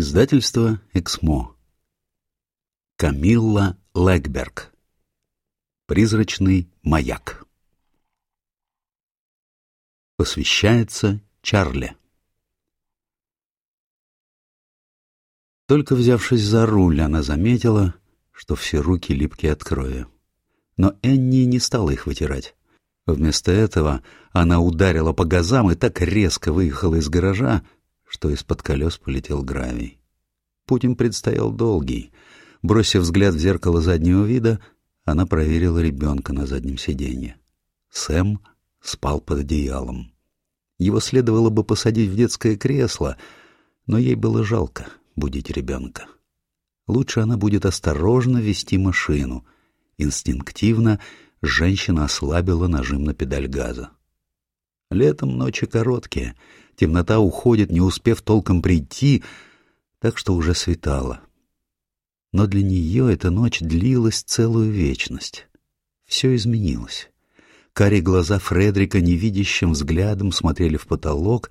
Издательство «Эксмо». Камилла Легберг. Призрачный маяк. Посвящается Чарли. Только взявшись за руль, она заметила, что все руки липкие от крови. Но Энни не стала их вытирать. Вместо этого она ударила по газам и так резко выехала из гаража, что из-под колес полетел гравий. Путь им предстоял долгий. Бросив взгляд в зеркало заднего вида, она проверила ребенка на заднем сиденье. Сэм спал под одеялом. Его следовало бы посадить в детское кресло, но ей было жалко будить ребенка. Лучше она будет осторожно вести машину. Инстинктивно женщина ослабила нажим на педаль газа. Летом ночи короткие, темнота уходит, не успев толком прийти, так что уже светало. Но для нее эта ночь длилась целую вечность. Все изменилось. Карие глаза Фредрика невидящим взглядом смотрели в потолок,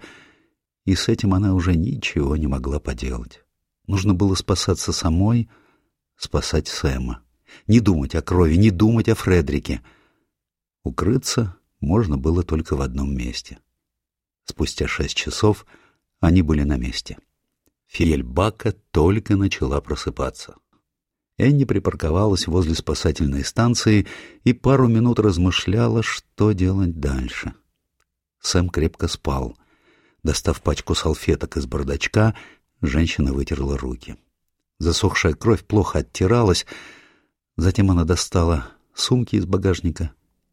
и с этим она уже ничего не могла поделать. Нужно было спасаться самой, спасать Сэма. Не думать о крови, не думать о Фредрике. Укрыться можно было только в одном месте. Спустя шесть часов они были на месте. Фиельбака только начала просыпаться. Энни припарковалась возле спасательной станции и пару минут размышляла, что делать дальше. Сэм крепко спал. Достав пачку салфеток из бардачка, женщина вытерла руки. Засохшая кровь плохо оттиралась. Затем она достала сумки из багажника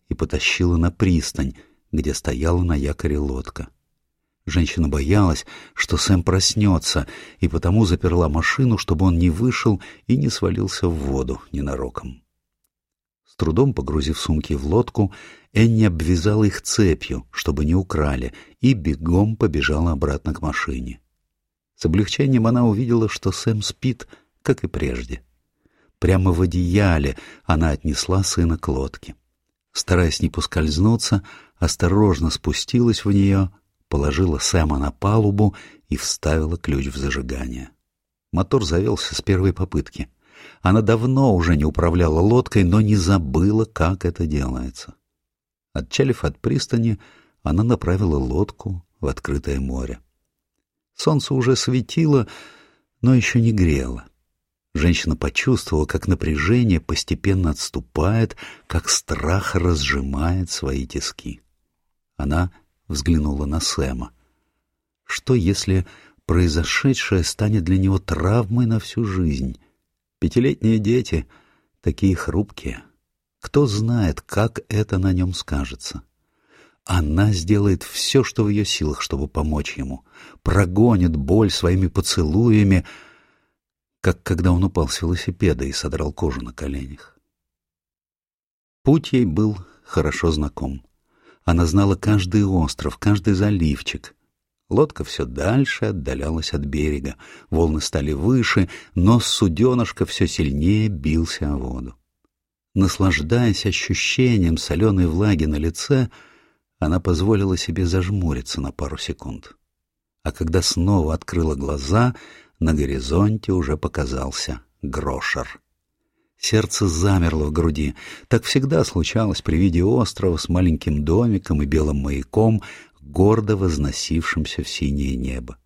и потащила на пристань, где стояла на якоре лодка. Женщина боялась, что Сэм проснется, и потому заперла машину, чтобы он не вышел и не свалился в воду ненароком. С трудом погрузив сумки в лодку, Энни обвязала их цепью, чтобы не украли, и бегом побежала обратно к машине. С облегчением она увидела, что Сэм спит, как и прежде. Прямо в одеяле она отнесла сына к лодке. Стараясь не поскользнуться, осторожно спустилась в нее, положила Сэма на палубу и вставила ключ в зажигание. Мотор завелся с первой попытки. Она давно уже не управляла лодкой, но не забыла, как это делается. Отчалив от пристани, она направила лодку в открытое море. Солнце уже светило, но еще не грело. Женщина почувствовала, как напряжение постепенно отступает, как страх разжимает свои тиски. Она взглянула на Сэма. Что, если произошедшее станет для него травмой на всю жизнь? Пятилетние дети такие хрупкие. Кто знает, как это на нем скажется? Она сделает все, что в ее силах, чтобы помочь ему. Прогонит боль своими поцелуями, как когда он упал с велосипеда и содрал кожу на коленях. Путь ей был хорошо знаком. Она знала каждый остров, каждый заливчик. Лодка все дальше отдалялась от берега, волны стали выше, нос суденышка все сильнее бился о воду. Наслаждаясь ощущением соленой влаги на лице, она позволила себе зажмуриться на пару секунд. А когда снова открыла глаза, на горизонте уже показался грошер. Сердце замерло в груди. Так всегда случалось при виде острова с маленьким домиком и белым маяком, гордо возносившимся в синее небо.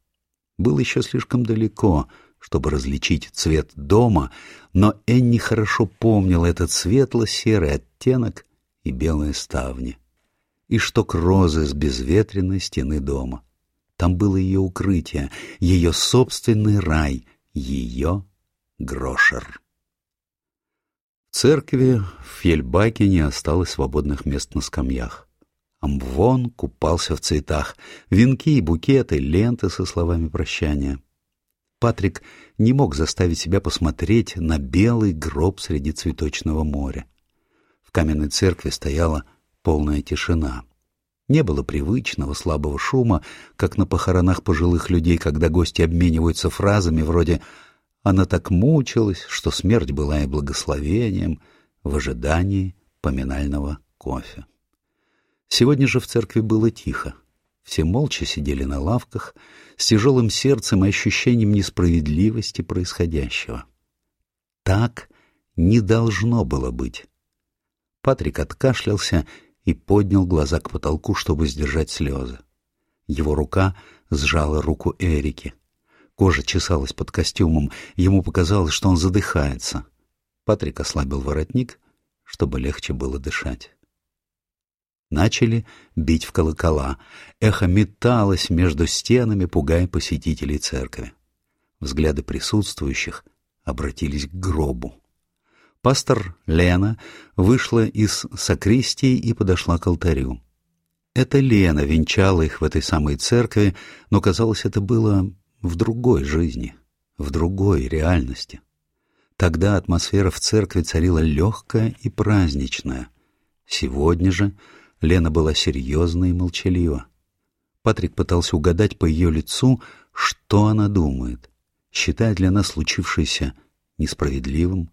Был еще слишком далеко, чтобы различить цвет дома, но Энни хорошо помнил этот светло-серый оттенок и белые ставни. И шток розы с безветренной стены дома. Там было ее укрытие, ее собственный рай, ее грошер. В церкви в Фельбаке не осталось свободных мест на скамьях. Амвон купался в цветах, венки и букеты, ленты со словами прощания. Патрик не мог заставить себя посмотреть на белый гроб среди цветочного моря. В каменной церкви стояла полная тишина. Не было привычного слабого шума, как на похоронах пожилых людей, когда гости обмениваются фразами вроде «она так мучилась, что смерть была и благословением» в ожидании поминального кофе. Сегодня же в церкви было тихо. Все молча сидели на лавках, с тяжелым сердцем и ощущением несправедливости происходящего. Так не должно было быть. Патрик откашлялся и поднял глаза к потолку, чтобы сдержать слезы. Его рука сжала руку Эрики. Кожа чесалась под костюмом, ему показалось, что он задыхается. Патрик ослабил воротник, чтобы легче было дышать. Начали бить в колокола. Эхо металось между стенами, пугая посетителей церкви. Взгляды присутствующих обратились к гробу. Пастор Лена вышла из сакристии и подошла к алтарю. Это Лена венчала их в этой самой церкви, но, казалось, это было в другой жизни, в другой реальности. Тогда атмосфера в церкви царила легкая и праздничная. Сегодня же Лена была серьезна и молчалива. Патрик пытался угадать по ее лицу, что она думает. Считает ли она случившееся несправедливым?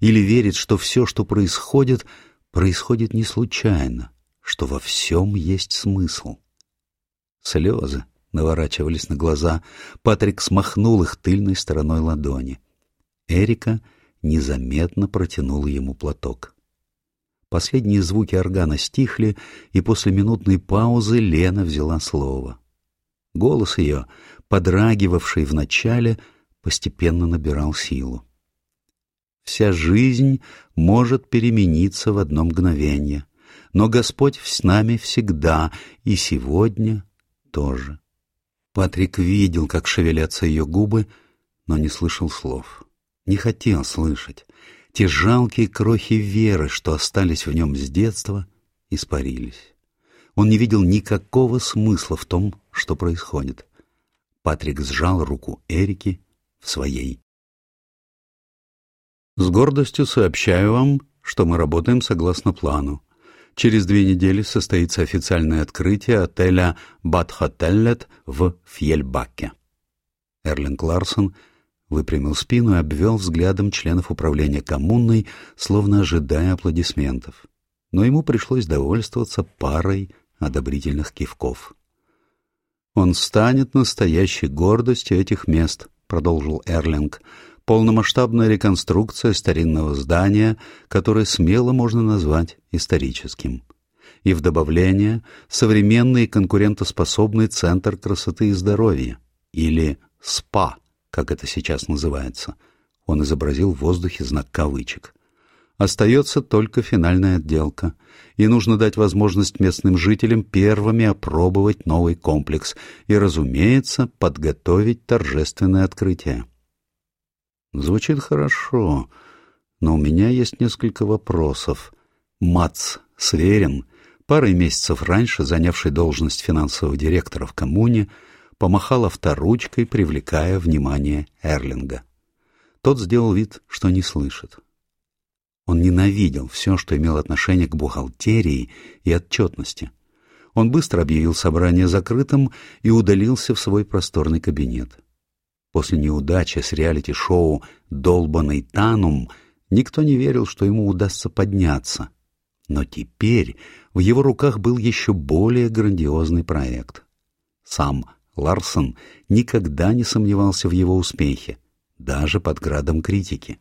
Или верит, что все, что происходит, происходит не случайно, что во всем есть смысл? Слезы наворачивались на глаза. Патрик смахнул их тыльной стороной ладони. Эрика незаметно протянула ему платок. Последние звуки органа стихли, и после минутной паузы Лена взяла слово. Голос ее, подрагивавший вначале, постепенно набирал силу. Вся жизнь может перемениться в одно мгновение, но Господь с нами всегда, и сегодня тоже. Патрик видел, как шевелятся ее губы, но не слышал слов. Не хотел слышать. Те жалкие крохи веры, что остались в нем с детства, испарились. Он не видел никакого смысла в том, что происходит. Патрик сжал руку Эрики в своей. «С гордостью сообщаю вам, что мы работаем согласно плану. Через две недели состоится официальное открытие отеля «Бадхотеллет» в Фьельбаке. Эрлинг Ларсон — выпрямил спину и обвел взглядом членов управления коммунной, словно ожидая аплодисментов. Но ему пришлось довольствоваться парой одобрительных кивков. «Он станет настоящей гордостью этих мест», — продолжил Эрлинг. «Полномасштабная реконструкция старинного здания, которое смело можно назвать историческим. И в добавление современный конкурентоспособный центр красоты и здоровья, или СПА» как это сейчас называется. Он изобразил в воздухе знак кавычек. Остается только финальная отделка, и нужно дать возможность местным жителям первыми опробовать новый комплекс и, разумеется, подготовить торжественное открытие. Звучит хорошо, но у меня есть несколько вопросов. Мац Сверин, парой месяцев раньше занявший должность финансового директора в коммуне, помахал авторучкой, привлекая внимание Эрлинга. Тот сделал вид, что не слышит. Он ненавидел все, что имело отношение к бухгалтерии и отчетности. Он быстро объявил собрание закрытым и удалился в свой просторный кабинет. После неудачи с реалити-шоу «Долбанный Танум» никто не верил, что ему удастся подняться. Но теперь в его руках был еще более грандиозный проект. Сам Ларсон никогда не сомневался в его успехе, даже под градом критики.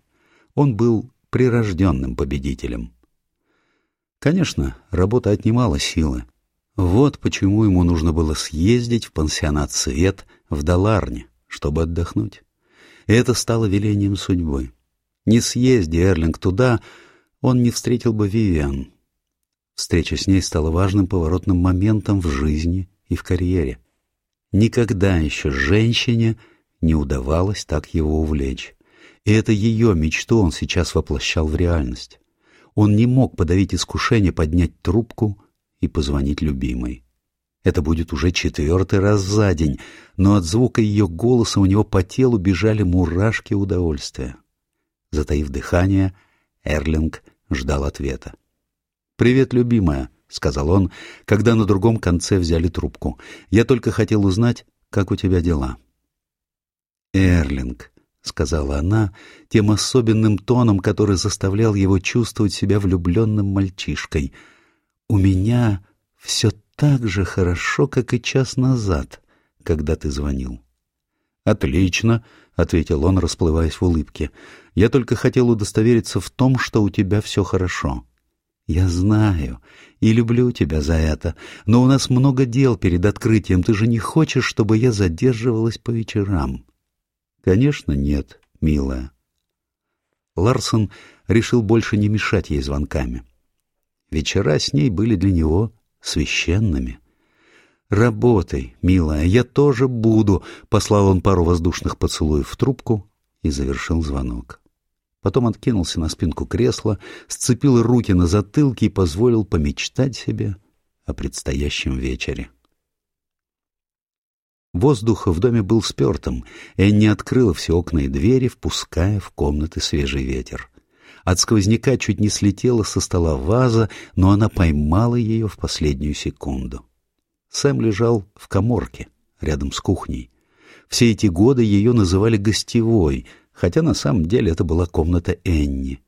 Он был прирожденным победителем. Конечно, работа отнимала силы. Вот почему ему нужно было съездить в пансионат «Свет» в Даларне, чтобы отдохнуть. Это стало велением судьбы. Не съезди Эрлинг туда, он не встретил бы Вивиан. Встреча с ней стала важным поворотным моментом в жизни и в карьере. Никогда еще женщине не удавалось так его увлечь. И это ее мечту он сейчас воплощал в реальность. Он не мог подавить искушение поднять трубку и позвонить любимой. Это будет уже четвертый раз за день, но от звука ее голоса у него по телу бежали мурашки удовольствия. Затаив дыхание, Эрлинг ждал ответа. «Привет, любимая», — сказал он, когда на другом конце взяли трубку. «Я только хотел узнать, как у тебя дела». «Эрлинг», — сказала она, тем особенным тоном, который заставлял его чувствовать себя влюбленным мальчишкой. «У меня все так же хорошо, как и час назад, когда ты звонил. «Отлично», — ответил он, расплываясь в улыбке. «Я только хотел удостовериться в том, что у тебя все хорошо». «Я знаю и люблю тебя за это, но у нас много дел перед открытием. Ты же не хочешь, чтобы я задерживалась по вечерам?» «Конечно, нет, милая». Ларсон решил больше не мешать ей звонками. Вечера с ней были для него священными. «Работай, милая, я тоже буду», — послал он пару воздушных поцелуев в трубку и завершил звонок. Потом откинулся на спинку кресла, сцепил руки на затылке и позволил помечтать себе о предстоящем вечере. Воздух в доме был спертым, Энни открыла все окна и двери, впуская в комнаты свежий ветер. От сквозняка чуть не слетела со стола ваза, но она поймала ее в последнюю секунду. Сэм лежал в коморке, рядом с кухней. Все эти годы ее называли гостевой, хотя на самом деле это была комната Энни.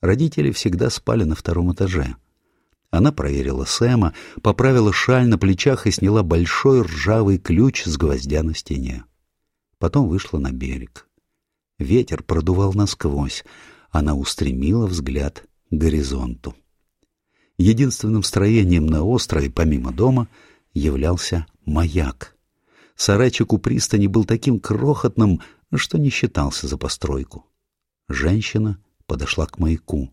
Родители всегда спали на втором этаже. Она проверила Сэма, поправила шаль на плечах и сняла большой ржавый ключ с гвоздя на стене. Потом вышла на берег. Ветер продувал насквозь, она устремила взгляд к горизонту. Единственным строением на острове, помимо дома, являлся маяк. Сарайчик у пристани был таким крохотным, что не считался за постройку. Женщина подошла к маяку.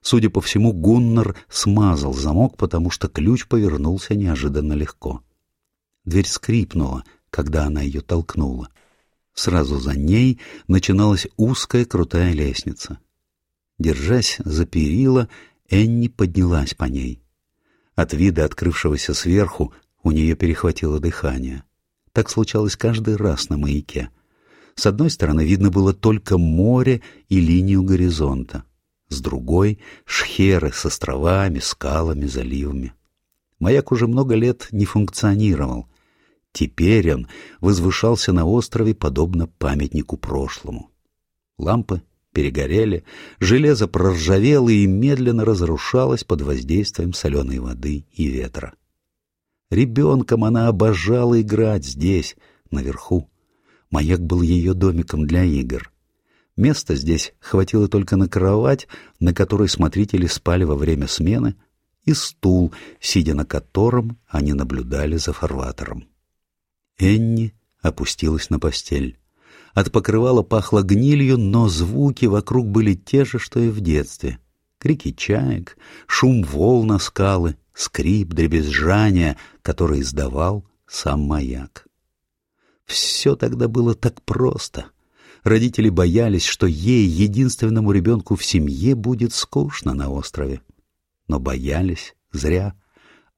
Судя по всему, Гуннар смазал замок, потому что ключ повернулся неожиданно легко. Дверь скрипнула, когда она ее толкнула. Сразу за ней начиналась узкая крутая лестница. Держась за перила, Энни поднялась по ней. От вида открывшегося сверху у нее перехватило дыхание. Так случалось каждый раз на маяке. С одной стороны видно было только море и линию горизонта. С другой — шхеры с островами, скалами, заливами. Маяк уже много лет не функционировал. Теперь он возвышался на острове, подобно памятнику прошлому. Лампы перегорели, железо проржавело и медленно разрушалось под воздействием соленой воды и ветра. Ребенком она обожала играть здесь, наверху. Маяк был ее домиком для игр. Места здесь хватило только на кровать, на которой смотрители спали во время смены, и стул, сидя на котором они наблюдали за фарватером. Энни опустилась на постель. От покрывала пахло гнилью, но звуки вокруг были те же, что и в детстве. Крики чаек, шум волн скалы, скрип, дребезжание, который издавал сам маяк. Все тогда было так просто. Родители боялись, что ей, единственному ребенку в семье, будет скучно на острове. Но боялись зря.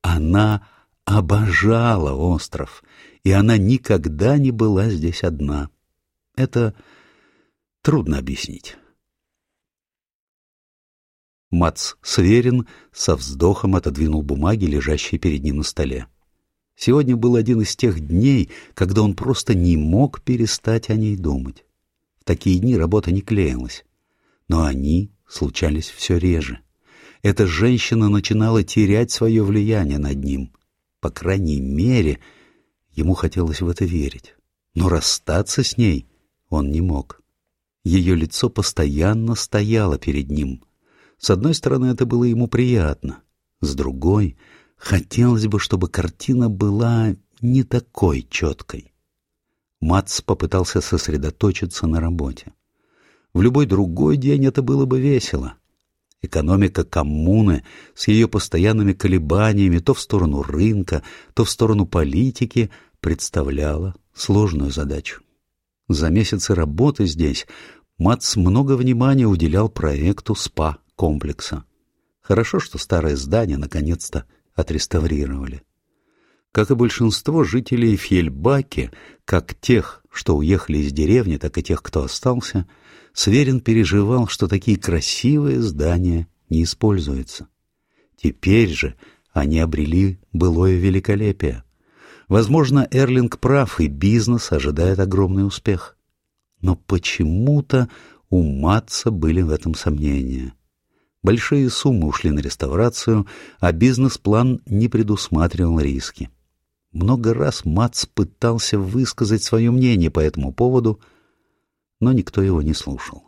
Она обожала остров, и она никогда не была здесь одна. Это трудно объяснить. Мац Сверин со вздохом отодвинул бумаги, лежащие перед ним на столе. Сегодня был один из тех дней, когда он просто не мог перестать о ней думать. В такие дни работа не клеилась. Но они случались все реже. Эта женщина начинала терять свое влияние над ним. По крайней мере, ему хотелось в это верить. Но расстаться с ней он не мог. Ее лицо постоянно стояло перед ним. С одной стороны, это было ему приятно. С другой, хотелось бы, чтобы картина была не такой четкой. Мац попытался сосредоточиться на работе. В любой другой день это было бы весело. Экономика коммуны с ее постоянными колебаниями то в сторону рынка, то в сторону политики представляла сложную задачу. За месяцы работы здесь Мац много внимания уделял проекту СПА-комплекса. Хорошо, что старое здание наконец-то отреставрировали. Как и большинство жителей Фьельбаки, как тех, что уехали из деревни, так и тех, кто остался, Сверин переживал, что такие красивые здания не используются. Теперь же они обрели былое великолепие. Возможно, Эрлинг прав, и бизнес ожидает огромный успех. Но почему-то у Матца были в этом сомнения. Большие суммы ушли на реставрацию, а бизнес-план не предусматривал риски. Много раз Мац пытался высказать свое мнение по этому поводу, но никто его не слушал.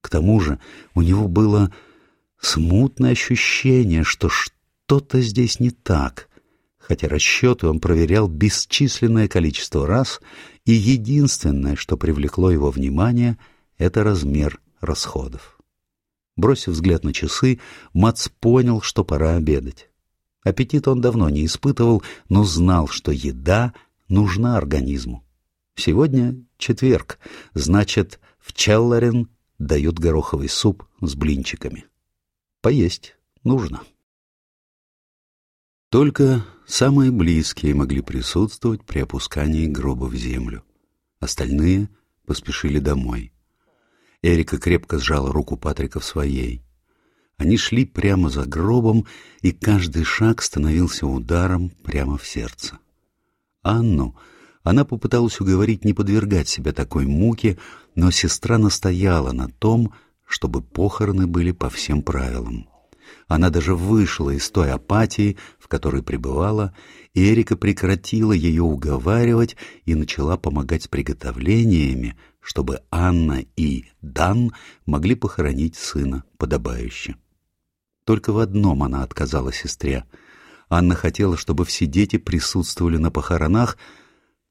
К тому же у него было смутное ощущение, что что-то здесь не так, хотя расчеты он проверял бесчисленное количество раз, и единственное, что привлекло его внимание, это размер расходов. Бросив взгляд на часы, Мац понял, что пора обедать. Аппетит он давно не испытывал, но знал, что еда нужна организму. Сегодня четверг, значит, в Челларен дают гороховый суп с блинчиками. Поесть нужно. Только самые близкие могли присутствовать при опускании гроба в землю. Остальные поспешили домой. Эрика крепко сжала руку Патрика в своей. Они шли прямо за гробом, и каждый шаг становился ударом прямо в сердце. Анну она попыталась уговорить не подвергать себя такой муке, но сестра настояла на том, чтобы похороны были по всем правилам. Она даже вышла из той апатии, в которой пребывала, и Эрика прекратила ее уговаривать и начала помогать с приготовлениями, чтобы Анна и Дан могли похоронить сына подобающе. Только в одном она отказала сестре. Анна хотела, чтобы все дети присутствовали на похоронах,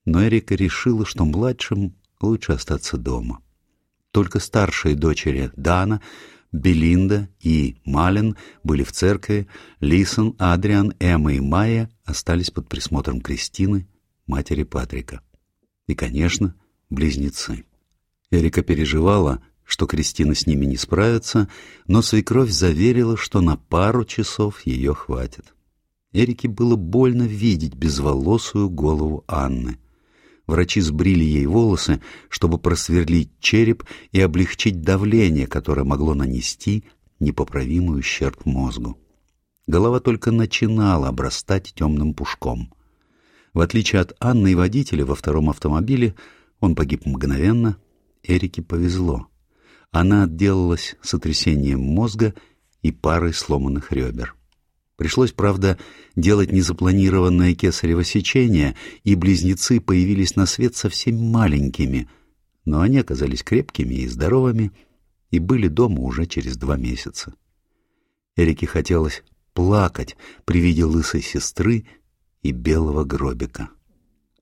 но Эрика решила, что младшим лучше остаться дома. Только старшие дочери Дана, Белинда и Малин были в церкви, Лисон, Адриан, Эмма и Майя остались под присмотром Кристины, матери Патрика. И, конечно, близнецы. Эрика переживала, что Кристина с ними не справится, но свекровь заверила, что на пару часов ее хватит. Эрике было больно видеть безволосую голову Анны. Врачи сбрили ей волосы, чтобы просверлить череп и облегчить давление, которое могло нанести непоправимый ущерб мозгу. Голова только начинала обрастать темным пушком. В отличие от Анны и водителя во втором автомобиле, он погиб мгновенно, Эрике повезло. Она отделалась сотрясением мозга и парой сломанных ребер. Пришлось, правда, делать незапланированное кесарево сечение, и близнецы появились на свет совсем маленькими, но они оказались крепкими и здоровыми и были дома уже через два месяца. Эрике хотелось плакать при виде лысой сестры и белого гробика.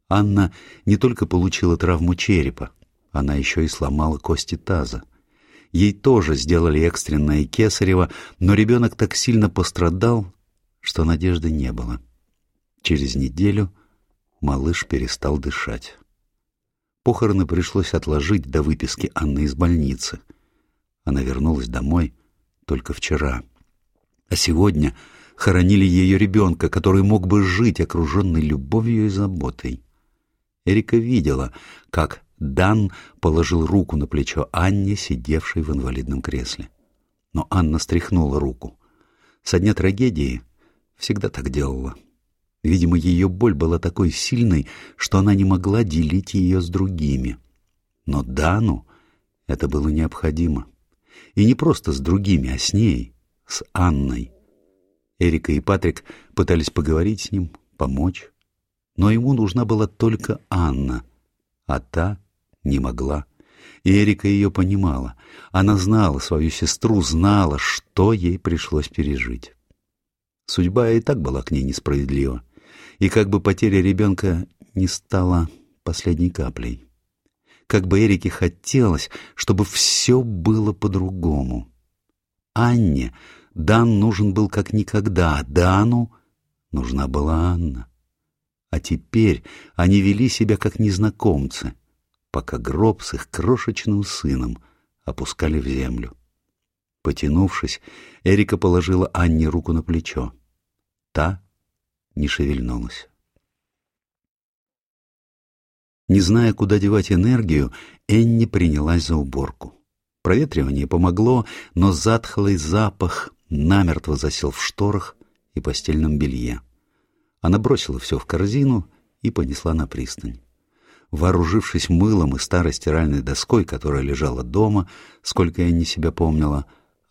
Анна не только получила травму черепа, она еще и сломала кости таза. Ей тоже сделали экстренное кесарево, но ребенок так сильно пострадал, что надежды не было. Через неделю малыш перестал дышать. Похороны пришлось отложить до выписки Анны из больницы. Она вернулась домой только вчера. А сегодня хоронили ее ребенка, который мог бы жить, окруженный любовью и заботой. Эрика видела, как Дан положил руку на плечо Анне, сидевшей в инвалидном кресле. Но Анна стряхнула руку. Со дня трагедии всегда так делала. Видимо, ее боль была такой сильной, что она не могла делить ее с другими. Но Дану это было необходимо. И не просто с другими, а с ней, с Анной. Эрика и Патрик пытались поговорить с ним, помочь. Но ему нужна была только Анна, а та не могла. И Эрика ее понимала. Она знала свою сестру, знала, что ей пришлось пережить. Судьба и так была к ней несправедлива. И как бы потеря ребенка не стала последней каплей. Как бы Эрике хотелось, чтобы все было по-другому. Анне Дан нужен был как никогда, Дану нужна была Анна. А теперь они вели себя как незнакомцы, пока гроб с их крошечным сыном опускали в землю. Потянувшись, Эрика положила Анне руку на плечо. Та не шевельнулась. Не зная, куда девать энергию, Энни принялась за уборку. Проветривание помогло, но затхлый запах намертво засел в шторах и постельном белье. Она бросила все в корзину и понесла на пристань. Вооружившись мылом и старой стиральной доской, которая лежала дома, сколько я не себя помнила,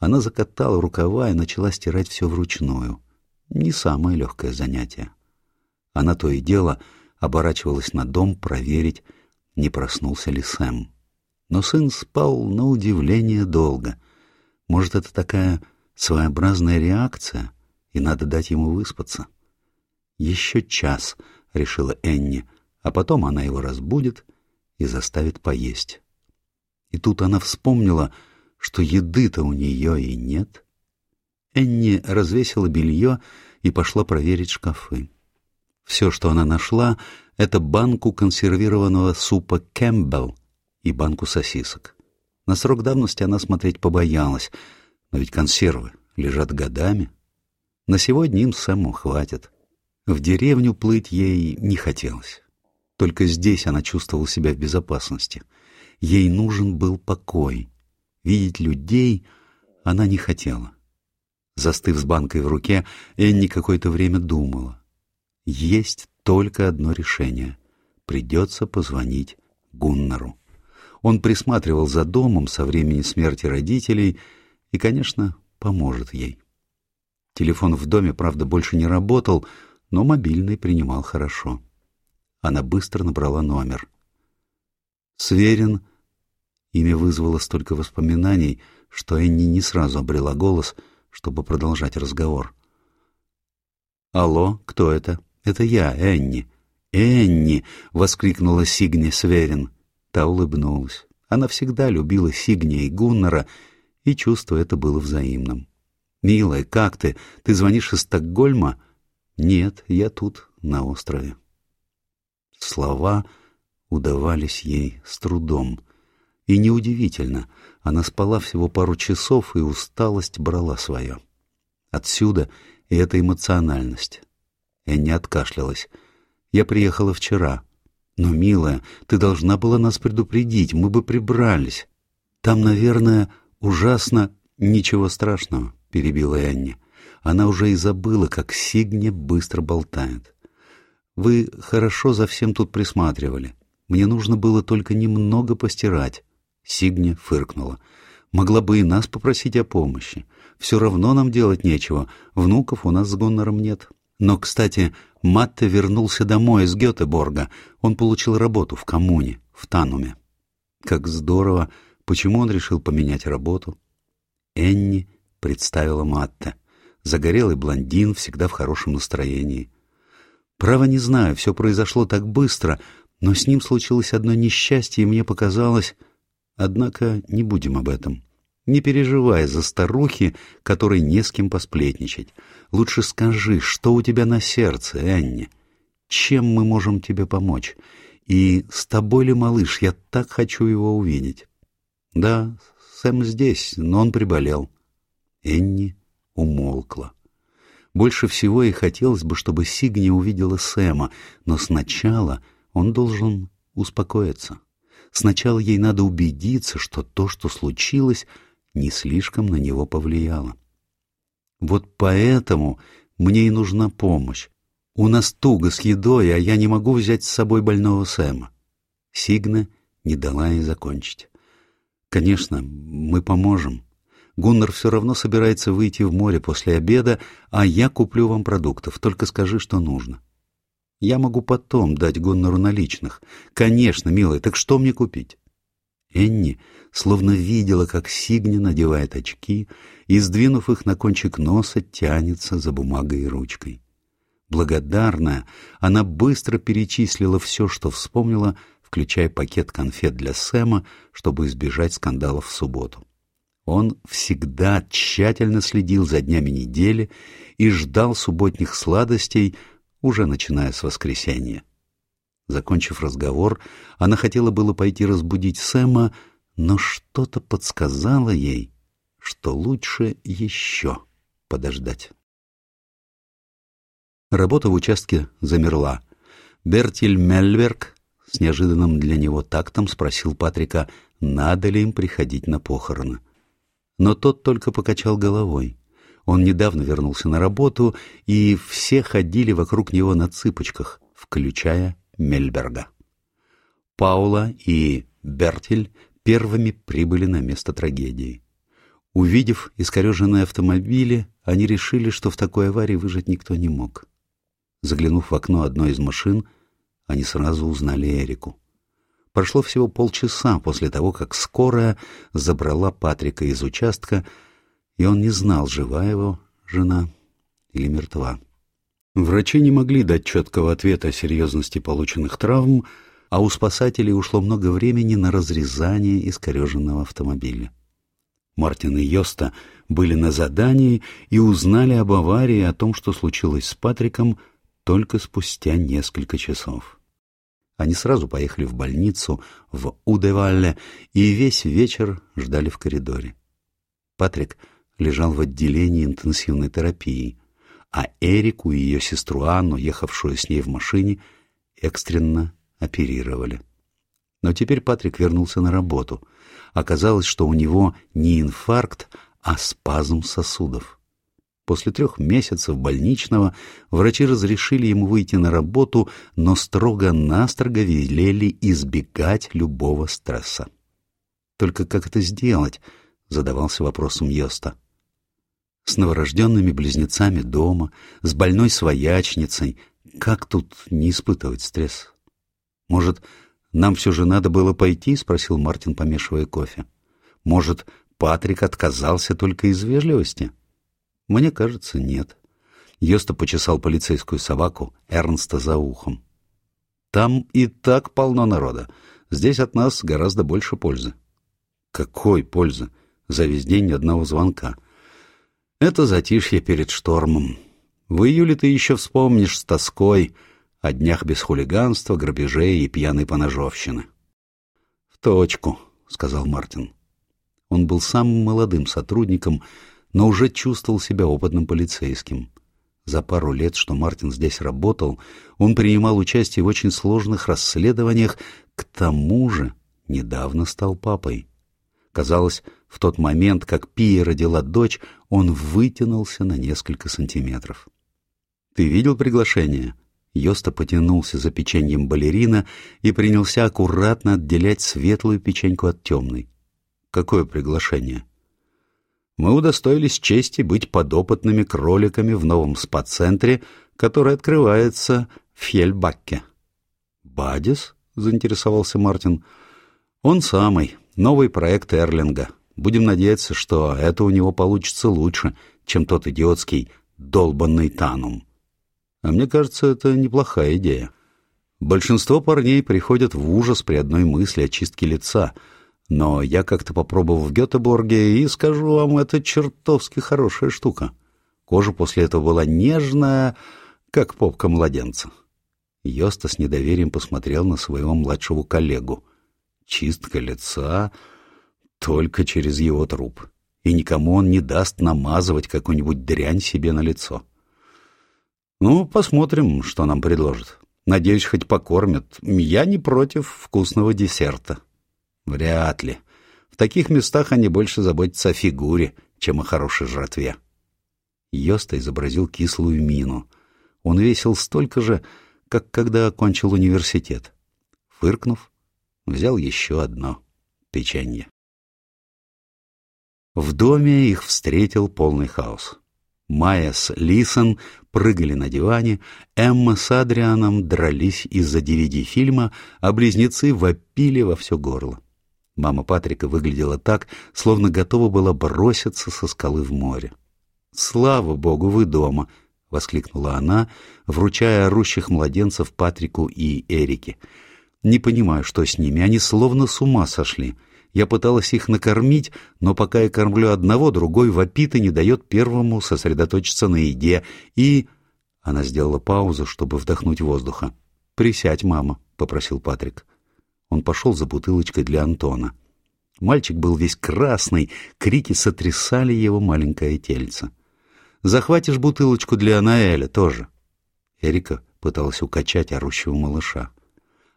Она закатала рукава и начала стирать все вручную. Не самое легкое занятие. Она то и дело оборачивалась на дом проверить, не проснулся ли Сэм. Но сын спал на удивление долго. Может, это такая своеобразная реакция, и надо дать ему выспаться. Еще час, решила Энни, а потом она его разбудит и заставит поесть. И тут она вспомнила, что еды-то у нее и нет. Энни развесила белье и пошла проверить шкафы. Все, что она нашла, это банку консервированного супа «Кэмпбелл» и банку сосисок. На срок давности она смотреть побоялась, но ведь консервы лежат годами. На сегодня им Сэму хватит. В деревню плыть ей не хотелось. Только здесь она чувствовала себя в безопасности. Ей нужен был покой. Видеть людей она не хотела. Застыв с банкой в руке, Энни какое-то время думала. Есть только одно решение. Придется позвонить Гуннару. Он присматривал за домом со времени смерти родителей и, конечно, поможет ей. Телефон в доме, правда, больше не работал, но мобильный принимал хорошо. Она быстро набрала номер. Сверин. Имя вызвало столько воспоминаний, что Энни не сразу обрела голос, чтобы продолжать разговор. «Алло, кто это?» «Это я, Энни». «Энни!» — воскликнула Сигни Сверин. Та улыбнулась. Она всегда любила Сигни и Гуннера, и чувство это было взаимным. «Милая, как ты? Ты звонишь из Стокгольма?» «Нет, я тут, на острове». Слова удавались ей с трудом. И неудивительно, она спала всего пару часов, и усталость брала свое. Отсюда и эта эмоциональность. Энни откашлялась. «Я приехала вчера. Но, милая, ты должна была нас предупредить, мы бы прибрались. Там, наверное, ужасно...» «Ничего страшного», — перебила Энни. Она уже и забыла, как Сигне быстро болтает. «Вы хорошо за всем тут присматривали. Мне нужно было только немного постирать». Сигне фыркнула. «Могла бы и нас попросить о помощи. Все равно нам делать нечего. Внуков у нас с Гоннором нет. Но, кстати, Матте вернулся домой из Гетеборга. Он получил работу в коммуне, в Тануме. Как здорово! Почему он решил поменять работу? Энни представила Матте. Загорелый блондин, всегда в хорошем настроении. Право не знаю, все произошло так быстро, но с ним случилось одно несчастье, и мне показалось... Однако не будем об этом. Не переживай за старухи, которой не с кем посплетничать. Лучше скажи, что у тебя на сердце, Энни? Чем мы можем тебе помочь? И с тобой ли, малыш? Я так хочу его увидеть. Да, Сэм здесь, но он приболел. Энни умолкла. Больше всего ей хотелось бы, чтобы Сигни увидела Сэма, но сначала он должен успокоиться. Сначала ей надо убедиться, что то, что случилось, не слишком на него повлияло. Вот поэтому мне и нужна помощь. У нас туго с едой, а я не могу взять с собой больного Сэма. Сигна не дала ей закончить. Конечно, мы поможем. Гуннар все равно собирается выйти в море после обеда, а я куплю вам продуктов, только скажи, что нужно. Я могу потом дать Гуннару наличных. Конечно, милая, так что мне купить? Энни словно видела, как Сигни надевает очки и, сдвинув их на кончик носа, тянется за бумагой и ручкой. Благодарная, она быстро перечислила все, что вспомнила, включая пакет конфет для Сэма, чтобы избежать скандалов в субботу. Он всегда тщательно следил за днями недели и ждал субботних сладостей, уже начиная с воскресенья. Закончив разговор, она хотела было пойти разбудить Сэма, но что-то подсказало ей, что лучше еще подождать. Работа в участке замерла. Бертиль Мельверк с неожиданным для него тактом спросил Патрика, надо ли им приходить на похороны. Но тот только покачал головой. Он недавно вернулся на работу, и все ходили вокруг него на цыпочках, включая Мельберга. Паула и Бертель первыми прибыли на место трагедии. Увидев искореженные автомобили, они решили, что в такой аварии выжить никто не мог. Заглянув в окно одной из машин, они сразу узнали Эрику. Прошло всего полчаса после того, как скорая забрала Патрика из участка, и он не знал, жива его жена или мертва. Врачи не могли дать четкого ответа о серьезности полученных травм, а у спасателей ушло много времени на разрезание искореженного автомобиля. Мартин и Йоста были на задании и узнали об аварии о том, что случилось с Патриком, только спустя несколько часов. Они сразу поехали в больницу в Удевалле и весь вечер ждали в коридоре. Патрик лежал в отделении интенсивной терапии, а Эрику и ее сестру Анну, ехавшую с ней в машине, экстренно оперировали. Но теперь Патрик вернулся на работу. Оказалось, что у него не инфаркт, а спазм сосудов. После трех месяцев больничного врачи разрешили ему выйти на работу, но строго-настрого велели избегать любого стресса. «Только как это сделать?» — задавался вопросом Йоста. «С новорожденными близнецами дома, с больной своячницей. Как тут не испытывать стресс?» «Может, нам все же надо было пойти?» — спросил Мартин, помешивая кофе. «Может, Патрик отказался только из вежливости?» Мне кажется, нет. Йоста почесал полицейскую собаку Эрнста за ухом. Там и так полно народа. Здесь от нас гораздо больше пользы. Какой пользы? За весь день одного звонка. Это затишье перед штормом. В июле ты еще вспомнишь с тоской о днях без хулиганства, грабежей и пьяной поножовщины. — В точку, — сказал Мартин. Он был самым молодым сотрудником, но уже чувствовал себя опытным полицейским. За пару лет, что Мартин здесь работал, он принимал участие в очень сложных расследованиях, к тому же недавно стал папой. Казалось, в тот момент, как Пия родила дочь, он вытянулся на несколько сантиметров. «Ты видел приглашение?» Йоста потянулся за печеньем балерина и принялся аккуратно отделять светлую печеньку от темной. «Какое приглашение?» мы удостоились чести быть подопытными кроликами в новом спа-центре, который открывается в Фьельбакке. «Бадис?» — заинтересовался Мартин. «Он самый. Новый проект Эрлинга. Будем надеяться, что это у него получится лучше, чем тот идиотский долбанный Танум. А мне кажется, это неплохая идея. Большинство парней приходят в ужас при одной мысли о чистке лица — но я как-то попробовал в Гетеборге, и, скажу вам, это чертовски хорошая штука. Кожа после этого была нежная, как попка младенца. Йоста с недоверием посмотрел на своего младшего коллегу. Чистка лица только через его труп. И никому он не даст намазывать какую-нибудь дрянь себе на лицо. Ну, посмотрим, что нам предложат. Надеюсь, хоть покормят. Я не против вкусного десерта. Вряд ли. В таких местах они больше заботятся о фигуре, чем о хорошей жратве. Йоста изобразил кислую мину. Он весил столько же, как когда окончил университет. Фыркнув, взял еще одно печенье. В доме их встретил полный хаос. Майя с Лисон прыгали на диване, Эмма с Адрианом дрались из-за DVD-фильма, а близнецы вопили во все горло. Мама Патрика выглядела так, словно готова была броситься со скалы в море. «Слава богу, вы дома!» — воскликнула она, вручая орущих младенцев Патрику и Эрике. «Не понимаю, что с ними, они словно с ума сошли. Я пыталась их накормить, но пока я кормлю одного, другой вопит и не дает первому сосредоточиться на еде. И...» Она сделала паузу, чтобы вдохнуть воздуха. «Присядь, мама», — попросил Патрик. Он пошел за бутылочкой для Антона. Мальчик был весь красный, крики сотрясали его маленькое тельце. «Захватишь бутылочку для Анаэля тоже». Эрика пыталась укачать орущего малыша.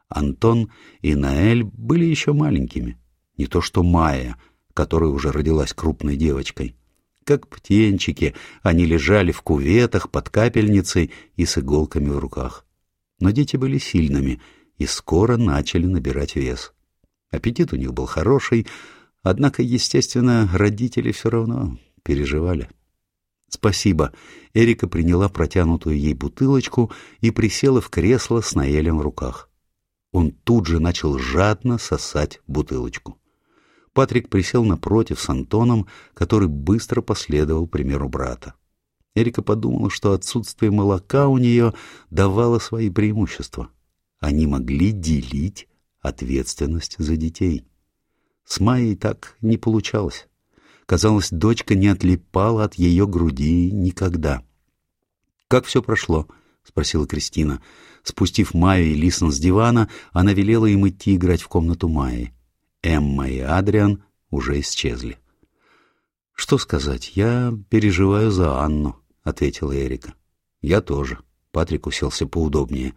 Антон и Наэль были еще маленькими. Не то что Майя, которая уже родилась крупной девочкой. Как птенчики, они лежали в куветах под капельницей и с иголками в руках. Но дети были сильными — и скоро начали набирать вес. Аппетит у них был хороший, Однако, естественно, родители все равно переживали. «Спасибо». Эрика приняла протянутую ей бутылочку и присела в кресло с Наэлем в руках. Он тут же начал жадно сосать бутылочку. Патрик присел напротив с Антоном, который быстро последовал примеру брата. Эрика подумала, что отсутствие молока у нее давало свои преимущества. Они могли делить ответственность за детей. С Майей так не получалось. Казалось, дочка не отлипала от ее груди никогда. «Как все прошло?» — спросила Кристина. Спустив Майю и Лисон с дивана, она велела им идти играть в комнату Майи. Эмма и Адриан уже исчезли. «Что сказать? Я переживаю за Анну», — ответила Эрика. «Я тоже». Патрик уселся поудобнее.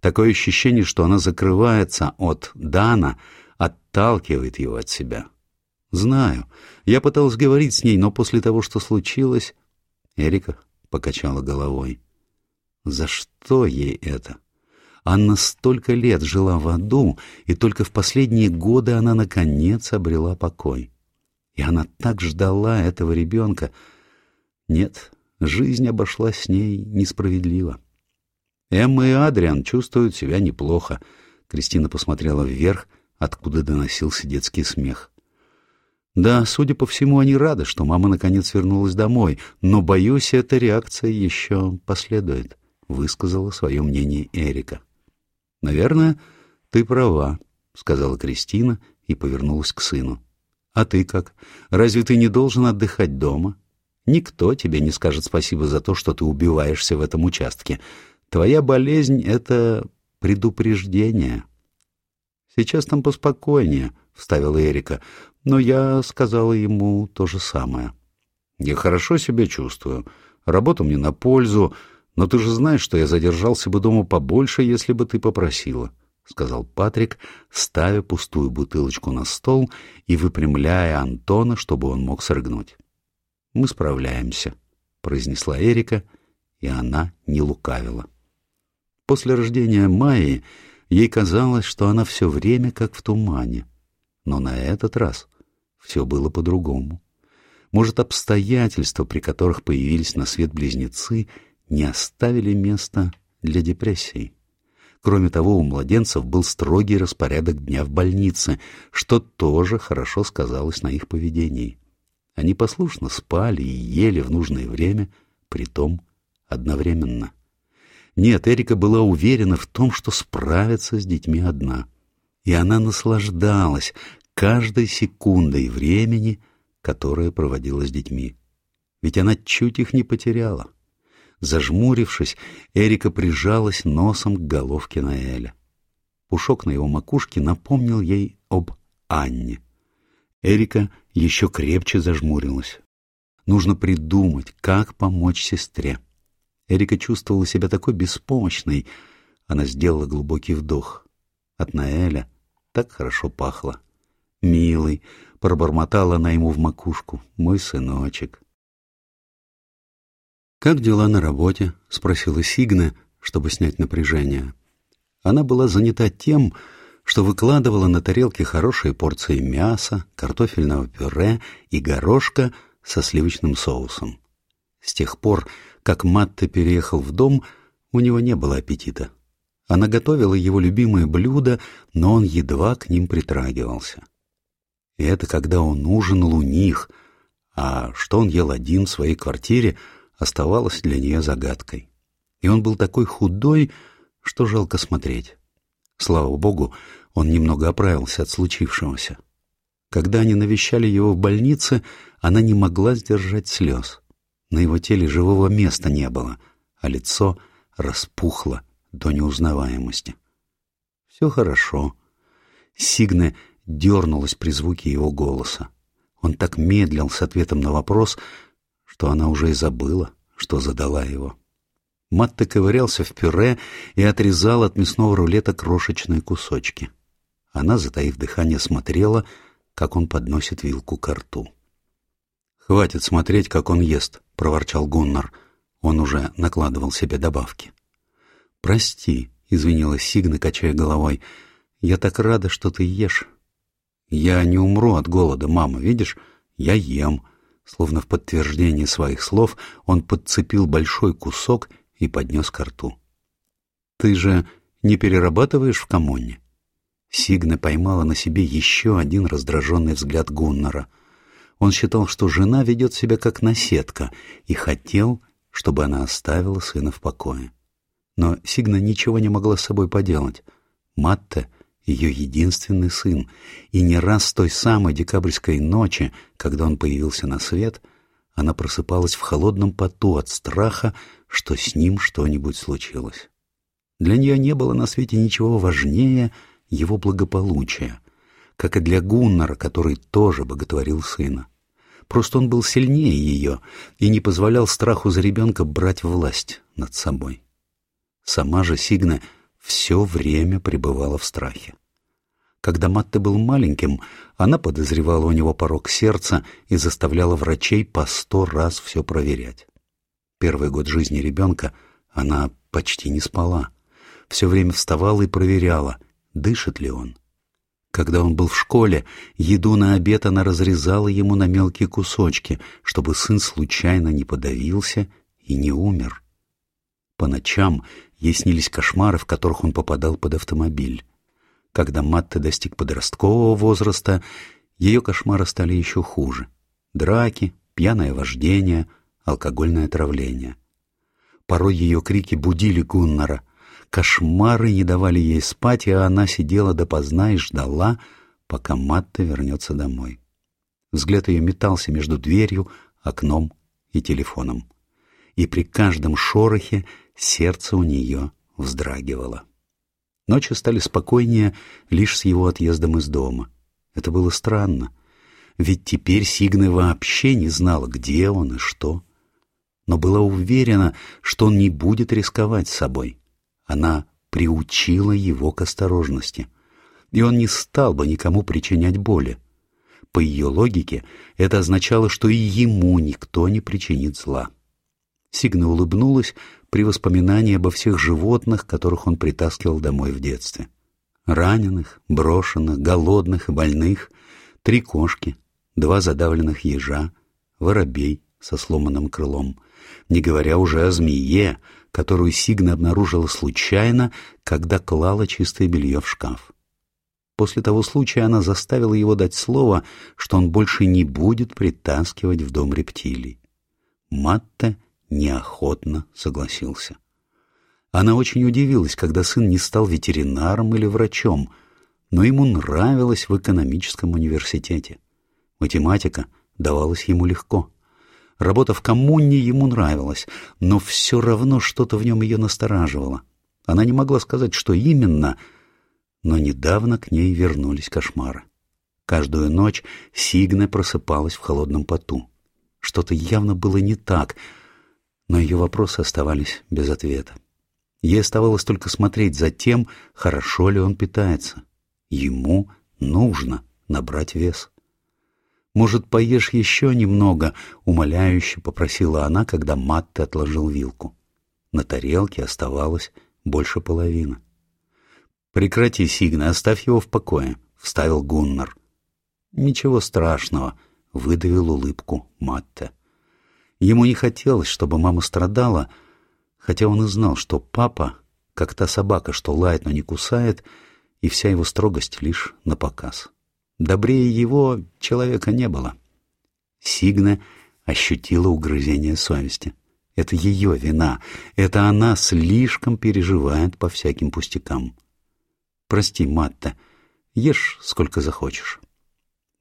Такое ощущение, что она закрывается от Дана, отталкивает его от себя. «Знаю. Я пыталась говорить с ней, но после того, что случилось...» Эрика покачала головой. «За что ей это?» Анна столько лет жила в аду, и только в последние годы она, наконец, обрела покой. И она так ждала этого ребенка. Нет, жизнь обошлась с ней несправедливо. Эмма и Адриан чувствуют себя неплохо. Кристина посмотрела вверх, откуда доносился детский смех. Да, судя по всему, они рады, что мама наконец вернулась домой, но, боюсь, эта реакция еще последует, — высказала свое мнение Эрика. — Наверное, ты права, — сказала Кристина и повернулась к сыну. — А ты как? Разве ты не должен отдыхать дома? Никто тебе не скажет спасибо за то, что ты убиваешься в этом участке. Твоя болезнь — это предупреждение. — Сейчас там поспокойнее, — вставила Эрика, но я сказала ему то же самое. — Я хорошо себя чувствую. Работа мне на пользу, но ты же знаешь, что я задержался бы дома побольше, если бы ты попросила, — сказал Патрик, ставя пустую бутылочку на стол и выпрямляя Антона, чтобы он мог срыгнуть. — Мы справляемся, — произнесла Эрика, и она не лукавила. После рождения Майи ей казалось, что она все время как в тумане. Но на этот раз все было по-другому. Может, обстоятельства, при которых появились на свет близнецы, не оставили места для депрессии. Кроме того, у младенцев был строгий распорядок дня в больнице, что тоже хорошо сказалось на их поведении. Они послушно спали и ели в нужное время, притом одновременно. Нет, Эрика была уверена в том, что справится с детьми одна. И она наслаждалась каждой секундой времени, которое проводила с детьми. Ведь она чуть их не потеряла. Зажмурившись, Эрика прижалась носом к головке Наэля. Пушок на его макушке напомнил ей об Анне. Эрика еще крепче зажмурилась. Нужно придумать, как помочь сестре. Эрика чувствовала себя такой беспомощной. Она сделала глубокий вдох. От Наэля так хорошо пахло. «Милый», — пробормотала она ему в макушку, — «мой сыночек». «Как дела на работе?» — спросила Сигна, чтобы снять напряжение. Она была занята тем, что выкладывала на тарелке хорошие порции мяса, картофельного пюре и горошка со сливочным соусом. С тех пор, как Матте переехал в дом, у него не было аппетита. Она готовила его любимые блюда, но он едва к ним притрагивался. И это когда он ужинал у них, а что он ел один в своей квартире, оставалось для нее загадкой. И он был такой худой, что жалко смотреть. Слава богу, он немного оправился от случившегося. Когда они навещали его в больнице, она не могла сдержать слез. На его теле живого места не было, а лицо распухло до неузнаваемости. «Все хорошо». Сигне дернулась при звуке его голоса. Он так медлил с ответом на вопрос, что она уже и забыла, что задала его. Матте ковырялся в пюре и отрезал от мясного рулета крошечные кусочки. Она, затаив дыхание, смотрела, как он подносит вилку к рту. «Хватит смотреть, как он ест», — проворчал Гуннар. Он уже накладывал себе добавки. «Прости», — извинилась Сигна, качая головой. «Я так рада, что ты ешь». «Я не умру от голода, мама, видишь? Я ем». Словно в подтверждение своих слов он подцепил большой кусок и поднес ко рту. «Ты же не перерабатываешь в коммуне?» Сигна поймала на себе еще один раздраженный взгляд Гуннера. Он считал, что жена ведет себя как наседка, и хотел, чтобы она оставила сына в покое. Но Сигна ничего не могла с собой поделать. Матте — ее единственный сын, и не раз с той самой декабрьской ночи, когда он появился на свет, она просыпалась в холодном поту от страха, что с ним что-нибудь случилось. Для нее не было на свете ничего важнее — его благополучия, как и для Гуннара, который тоже боготворил сына. Просто он был сильнее ее и не позволял страху за ребенка брать власть над собой. Сама же Сигна все время пребывала в страхе. Когда Матте был маленьким, она подозревала у него порог сердца и заставляла врачей по сто раз все проверять. Первый год жизни ребенка она почти не спала. Все время вставала и проверяла, дышит ли он. Когда он был в школе, еду на обед она разрезала ему на мелкие кусочки, чтобы сын случайно не подавился и не умер. По ночам ей снились кошмары, в которых он попадал под автомобиль. Когда Матте достиг подросткового возраста, ее кошмары стали еще хуже. Драки, пьяное вождение, алкогольное отравление. Порой ее крики будили Гуннара — Кошмары не давали ей спать, и она сидела допоздна и ждала, пока Матта вернется домой. Взгляд ее метался между дверью, окном и телефоном. И при каждом шорохе сердце у нее вздрагивало. Ночи стали спокойнее лишь с его отъездом из дома. Это было странно, ведь теперь Сигна вообще не знала, где он и что. Но была уверена, что он не будет рисковать собой. Она приучила его к осторожности, и он не стал бы никому причинять боли. По ее логике, это означало, что и ему никто не причинит зла. Сигна улыбнулась при воспоминании обо всех животных, которых он притаскивал домой в детстве. Раненых, брошенных, голодных и больных, три кошки, два задавленных ежа, воробей со сломанным крылом, не говоря уже о змее, которую Сигна обнаружила случайно, когда клала чистое белье в шкаф. После того случая она заставила его дать слово, что он больше не будет притаскивать в дом рептилий. Матте неохотно согласился. Она очень удивилась, когда сын не стал ветеринаром или врачом, но ему нравилось в экономическом университете. Математика давалась ему легко. Работа в коммуне ему нравилась, но все равно что-то в нем ее настораживало. Она не могла сказать, что именно, но недавно к ней вернулись кошмары. Каждую ночь Сигна просыпалась в холодном поту. Что-то явно было не так, но ее вопросы оставались без ответа. Ей оставалось только смотреть за тем, хорошо ли он питается. Ему нужно набрать вес. «Может, поешь еще немного?» — умоляюще попросила она, когда Матте отложил вилку. На тарелке оставалось больше половины. «Прекрати, Сигна, оставь его в покое», — вставил Гуннар. «Ничего страшного», — выдавил улыбку Матте. Ему не хотелось, чтобы мама страдала, хотя он и знал, что папа, как та собака, что лает, но не кусает, и вся его строгость лишь на показ. Добрее его человека не было. Сигна ощутила угрызение совести. Это ее вина. Это она слишком переживает по всяким пустякам. Прости, Матта, ешь сколько захочешь.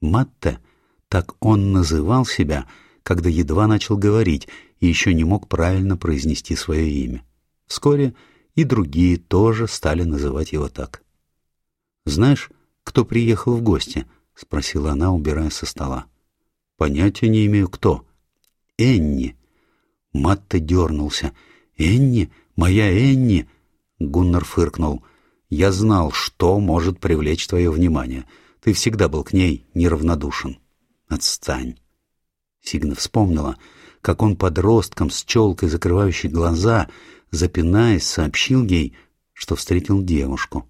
Матта, так он называл себя, когда едва начал говорить и еще не мог правильно произнести свое имя. Вскоре и другие тоже стали называть его так. Знаешь, кто приехал в гости?» — спросила она, убирая со стола. «Понятия не имею, кто». «Энни». Матта дернулся. «Энни? Моя Энни?» Гуннар фыркнул. «Я знал, что может привлечь твое внимание. Ты всегда был к ней неравнодушен. Отстань». Сигна вспомнила, как он подростком с челкой, закрывающей глаза, запинаясь, сообщил ей, что встретил девушку.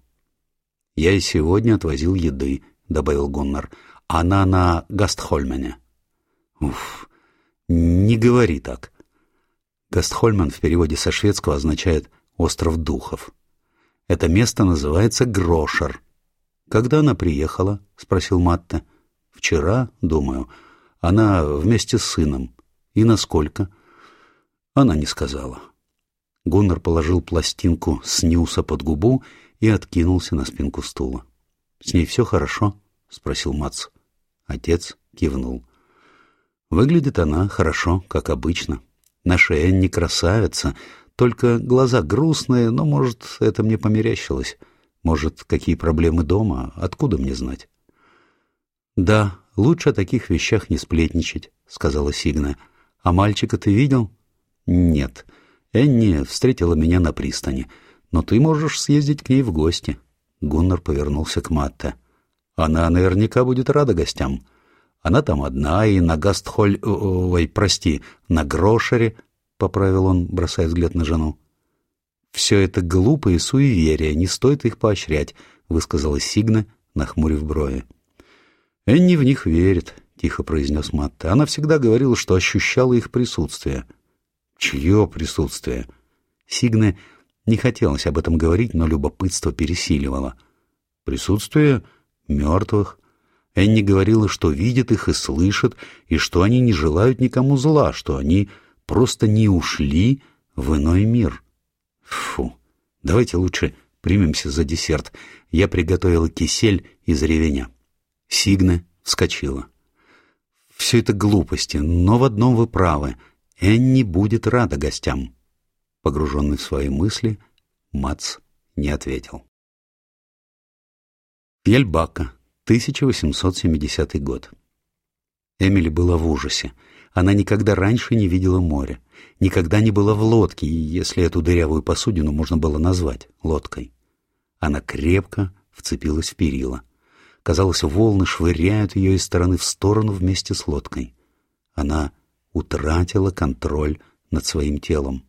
Я и сегодня отвозил еды добавил Гуннар. «Она на Гастхольмене». «Уф, не говори так». Гастхольмен в переводе со шведского означает «остров духов». Это место называется Грошер. «Когда она приехала?» — спросил Матте. «Вчера, думаю. Она вместе с сыном. И насколько?» Она не сказала. Гуннар положил пластинку с Ньюса под губу и откинулся на спинку стула. «С ней все хорошо?» — спросил Мац. Отец кивнул. «Выглядит она хорошо, как обычно. Наша Энни красавица, только глаза грустные, но, может, это мне померещилось. Может, какие проблемы дома, откуда мне знать?» «Да, лучше о таких вещах не сплетничать», — сказала Сигна. «А мальчика ты видел?» «Нет. Энни встретила меня на пристани. Но ты можешь съездить к ней в гости». Гуннар повернулся к Матте. «Она наверняка будет рада гостям. Она там одна, и на Гастхоль... Ой, прости, на Грошере...» — поправил он, бросая взгляд на жену. «Все это глупые суеверия, не стоит их поощрять», — высказала Сигна, нахмурив брови. «Энни в них верит», — тихо произнес Матте. «Она всегда говорила, что ощущала их присутствие». Чье присутствие? Сигне не хотелось об этом говорить, но любопытство пересиливало. Присутствие мертвых. Энни говорила, что видит их и слышит, и что они не желают никому зла, что они просто не ушли в иной мир. Фу, давайте лучше примемся за десерт. Я приготовила кисель из ревеня. Сигне вскочила. Все это глупости, но в одном вы правы — Энни будет рада гостям. Погруженный в свои мысли, Мац не ответил. Ельбака, 1870 год. Эмили была в ужасе. Она никогда раньше не видела моря, никогда не была в лодке, если эту дырявую посудину можно было назвать лодкой. Она крепко вцепилась в перила. Казалось, волны швыряют ее из стороны в сторону вместе с лодкой. Она утратила контроль над своим телом.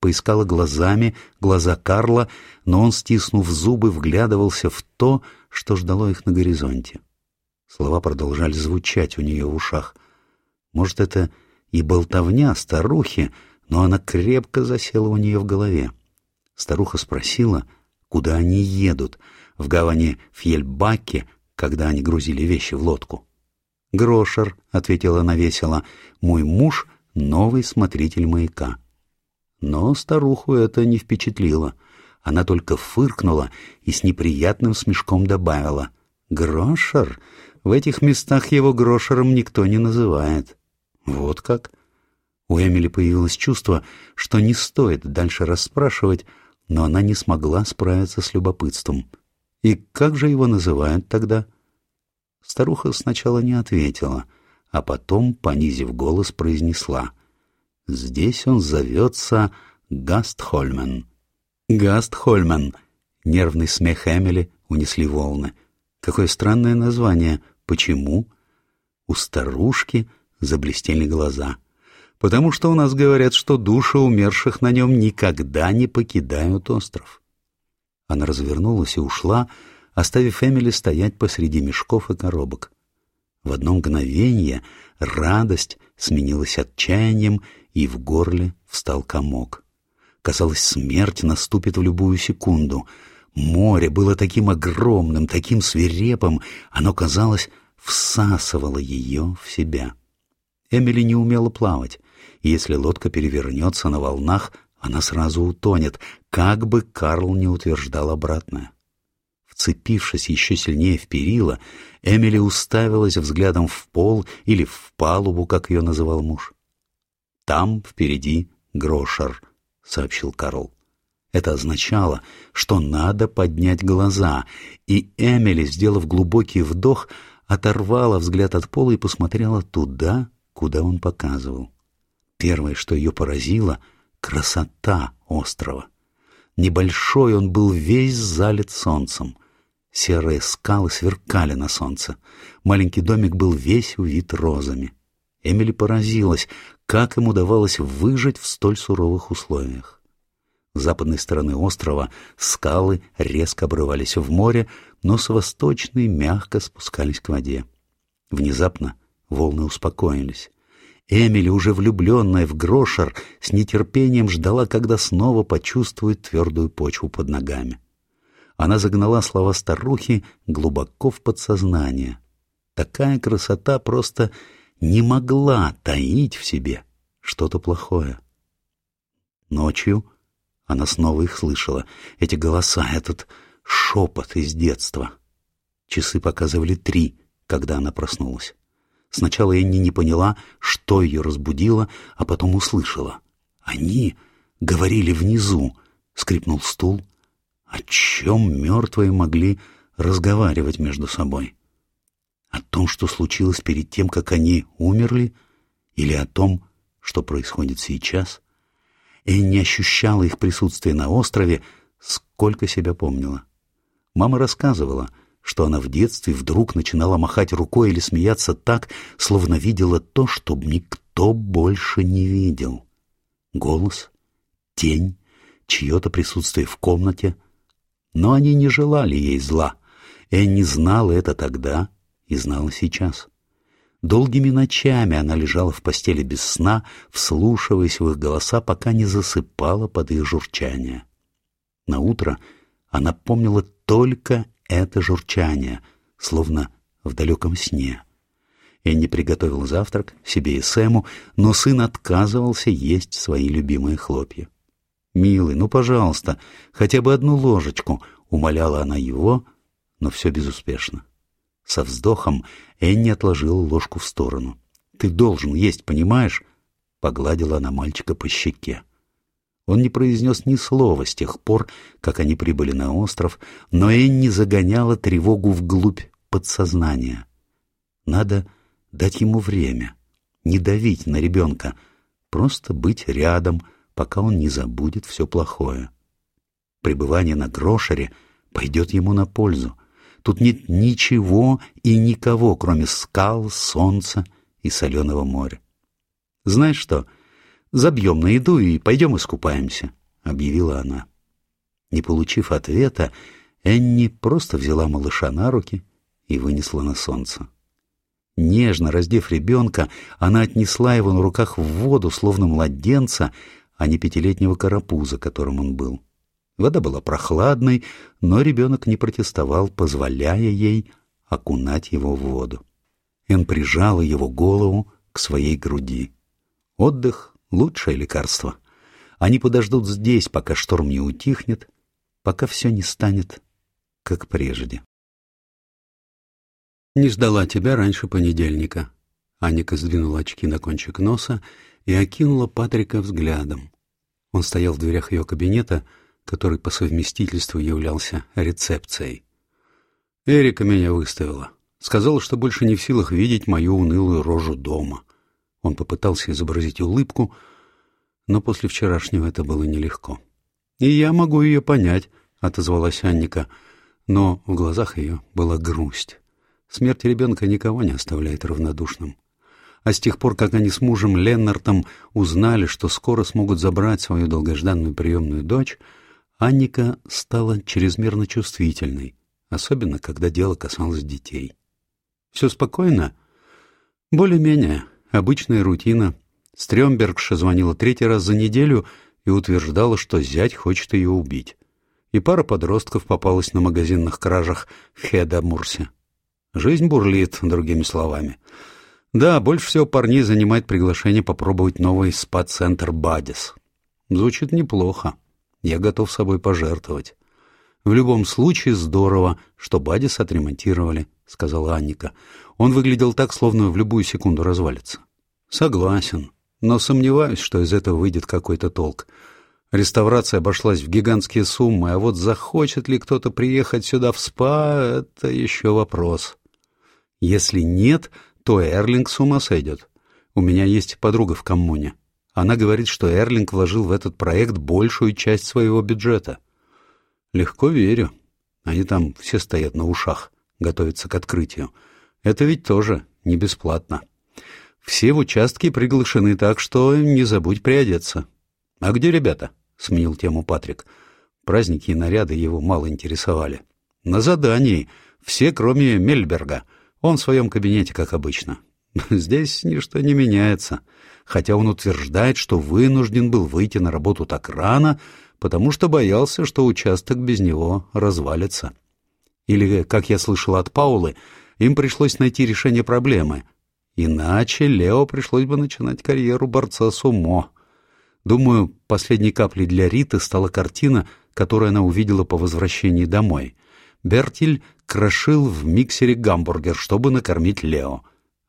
Поискала глазами глаза Карла, но он, стиснув зубы, вглядывался в то, что ждало их на горизонте. Слова продолжали звучать у нее в ушах. Может, это и болтовня старухи, но она крепко засела у нее в голове. Старуха спросила, куда они едут, в гавани Фьельбаке, когда они грузили вещи в лодку. «Грошер», — ответила она весело, — «мой муж — новый смотритель маяка». Но старуху это не впечатлило. Она только фыркнула и с неприятным смешком добавила. «Грошер? В этих местах его грошером никто не называет». «Вот как?» У Эмили появилось чувство, что не стоит дальше расспрашивать, но она не смогла справиться с любопытством. «И как же его называют тогда?» Старуха сначала не ответила, а потом, понизив голос, произнесла. «Здесь он зовется Гастхольмен». «Гастхольмен!» Нервный смех Эмили унесли волны. «Какое странное название! Почему?» У старушки заблестели глаза. «Потому что у нас говорят, что души умерших на нем никогда не покидают остров». Она развернулась и ушла, оставив Эмили стоять посреди мешков и коробок. В одно мгновение радость сменилась отчаянием, и в горле встал комок. Казалось, смерть наступит в любую секунду. Море было таким огромным, таким свирепым, оно, казалось, всасывало ее в себя. Эмили не умела плавать, если лодка перевернется на волнах, она сразу утонет, как бы Карл не утверждал обратное. Вцепившись еще сильнее в перила, Эмили уставилась взглядом в пол или в палубу, как ее называл муж. «Там впереди Грошер», — сообщил Карл. Это означало, что надо поднять глаза, и Эмили, сделав глубокий вдох, оторвала взгляд от пола и посмотрела туда, куда он показывал. Первое, что ее поразило — красота острова. Небольшой он был весь залит солнцем. Серые скалы сверкали на солнце. Маленький домик был весь увит розами. Эмили поразилась, как им удавалось выжить в столь суровых условиях. С западной стороны острова скалы резко обрывались в море, но с восточной мягко спускались к воде. Внезапно волны успокоились. Эмили, уже влюбленная в Грошер, с нетерпением ждала, когда снова почувствует твердую почву под ногами. Она загнала слова старухи глубоко в подсознание. Такая красота просто не могла таить в себе что-то плохое. Ночью она снова их слышала, эти голоса, этот шепот из детства. Часы показывали три, когда она проснулась. Сначала Энни не поняла, что ее разбудило, а потом услышала. Они говорили внизу, скрипнул стул. О чем мертвые могли разговаривать между собой? О том, что случилось перед тем, как они умерли, или о том, что происходит сейчас? Энни ощущала их присутствие на острове, сколько себя помнила. Мама рассказывала — что она в детстве вдруг начинала махать рукой или смеяться так, словно видела то, что никто больше не видел. Голос, тень, чье-то присутствие в комнате. Но они не желали ей зла. Энни знала это тогда и знала сейчас. Долгими ночами она лежала в постели без сна, вслушиваясь в их голоса, пока не засыпала под их журчание. На утро она помнила только это журчание, словно в далеком сне. Энни приготовил завтрак себе и Сэму, но сын отказывался есть свои любимые хлопья. «Милый, ну, пожалуйста, хотя бы одну ложечку», — умоляла она его, но все безуспешно. Со вздохом Энни отложила ложку в сторону. «Ты должен есть, понимаешь?» — погладила она мальчика по щеке. Он не произнес ни слова с тех пор, как они прибыли на остров, но Энни загоняла тревогу вглубь подсознания. Надо дать ему время, не давить на ребенка, просто быть рядом, пока он не забудет все плохое. Пребывание на Грошере пойдет ему на пользу. Тут нет ничего и никого, кроме скал, солнца и соленого моря. Знаешь что, — Забьем на еду и пойдем искупаемся», — объявила она. Не получив ответа, Энни просто взяла малыша на руки и вынесла на солнце. Нежно раздев ребенка, она отнесла его на руках в воду, словно младенца, а не пятилетнего карапуза, которым он был. Вода была прохладной, но ребенок не протестовал, позволяя ей окунать его в воду. Эн прижала его голову к своей груди. Отдых лучшее лекарство. Они подождут здесь, пока шторм не утихнет, пока все не станет, как прежде. «Не ждала тебя раньше понедельника». Анника сдвинула очки на кончик носа и окинула Патрика взглядом. Он стоял в дверях ее кабинета, который по совместительству являлся рецепцией. «Эрика меня выставила. Сказала, что больше не в силах видеть мою унылую рожу дома. Он попытался изобразить улыбку, но после вчерашнего это было нелегко. «И я могу ее понять», — отозвалась Анника, но в глазах ее была грусть. Смерть ребенка никого не оставляет равнодушным. А с тех пор, как они с мужем Леннартом узнали, что скоро смогут забрать свою долгожданную приемную дочь, Анника стала чрезмерно чувствительной, особенно когда дело касалось детей. «Все спокойно?» «Более-менее. Обычная рутина. Стрёмбергша звонила третий раз за неделю и утверждала, что зять хочет ее убить. И пара подростков попалась на магазинных кражах в Хедамурсе. Жизнь бурлит, другими словами. Да, больше всего парней занимает приглашение попробовать новый спа-центр «Бадис». Звучит неплохо. Я готов собой пожертвовать. В любом случае здорово, что Бадис отремонтировали, сказала Анника. Он выглядел так, словно в любую секунду развалится. Согласен, но сомневаюсь, что из этого выйдет какой-то толк. Реставрация обошлась в гигантские суммы, а вот захочет ли кто-то приехать сюда в СПА — это еще вопрос. Если нет, то Эрлинг с ума сойдет. У меня есть подруга в коммуне. Она говорит, что Эрлинг вложил в этот проект большую часть своего бюджета. Легко верю. Они там все стоят на ушах, готовятся к открытию. Это ведь тоже не бесплатно. Все в участке приглашены, так что не забудь приодеться. А где ребята? — сменил тему Патрик. Праздники и наряды его мало интересовали. «На задании. Все, кроме Мельберга. Он в своем кабинете, как обычно. Здесь ничто не меняется. Хотя он утверждает, что вынужден был выйти на работу так рано, потому что боялся, что участок без него развалится. Или, как я слышал от Паулы, им пришлось найти решение проблемы. Иначе Лео пришлось бы начинать карьеру борца с умо. Думаю, последней каплей для Риты стала картина, которую она увидела по возвращении домой. Бертиль крошил в миксере гамбургер, чтобы накормить Лео.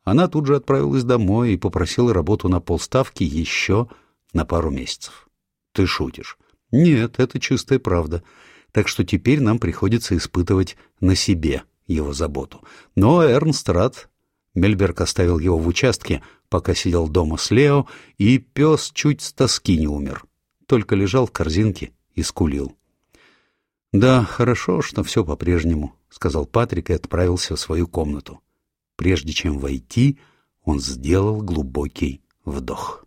Она тут же отправилась домой и попросила работу на полставки еще на пару месяцев. Ты шутишь? Нет, это чистая правда. Так что теперь нам приходится испытывать на себе его заботу. Но Эрнст рад. Мельберг оставил его в участке, пока сидел дома с Лео, и пес чуть с тоски не умер. Только лежал в корзинке и скулил. «Да, хорошо, что все по-прежнему», — сказал Патрик и отправился в свою комнату. Прежде чем войти, он сделал глубокий вдох.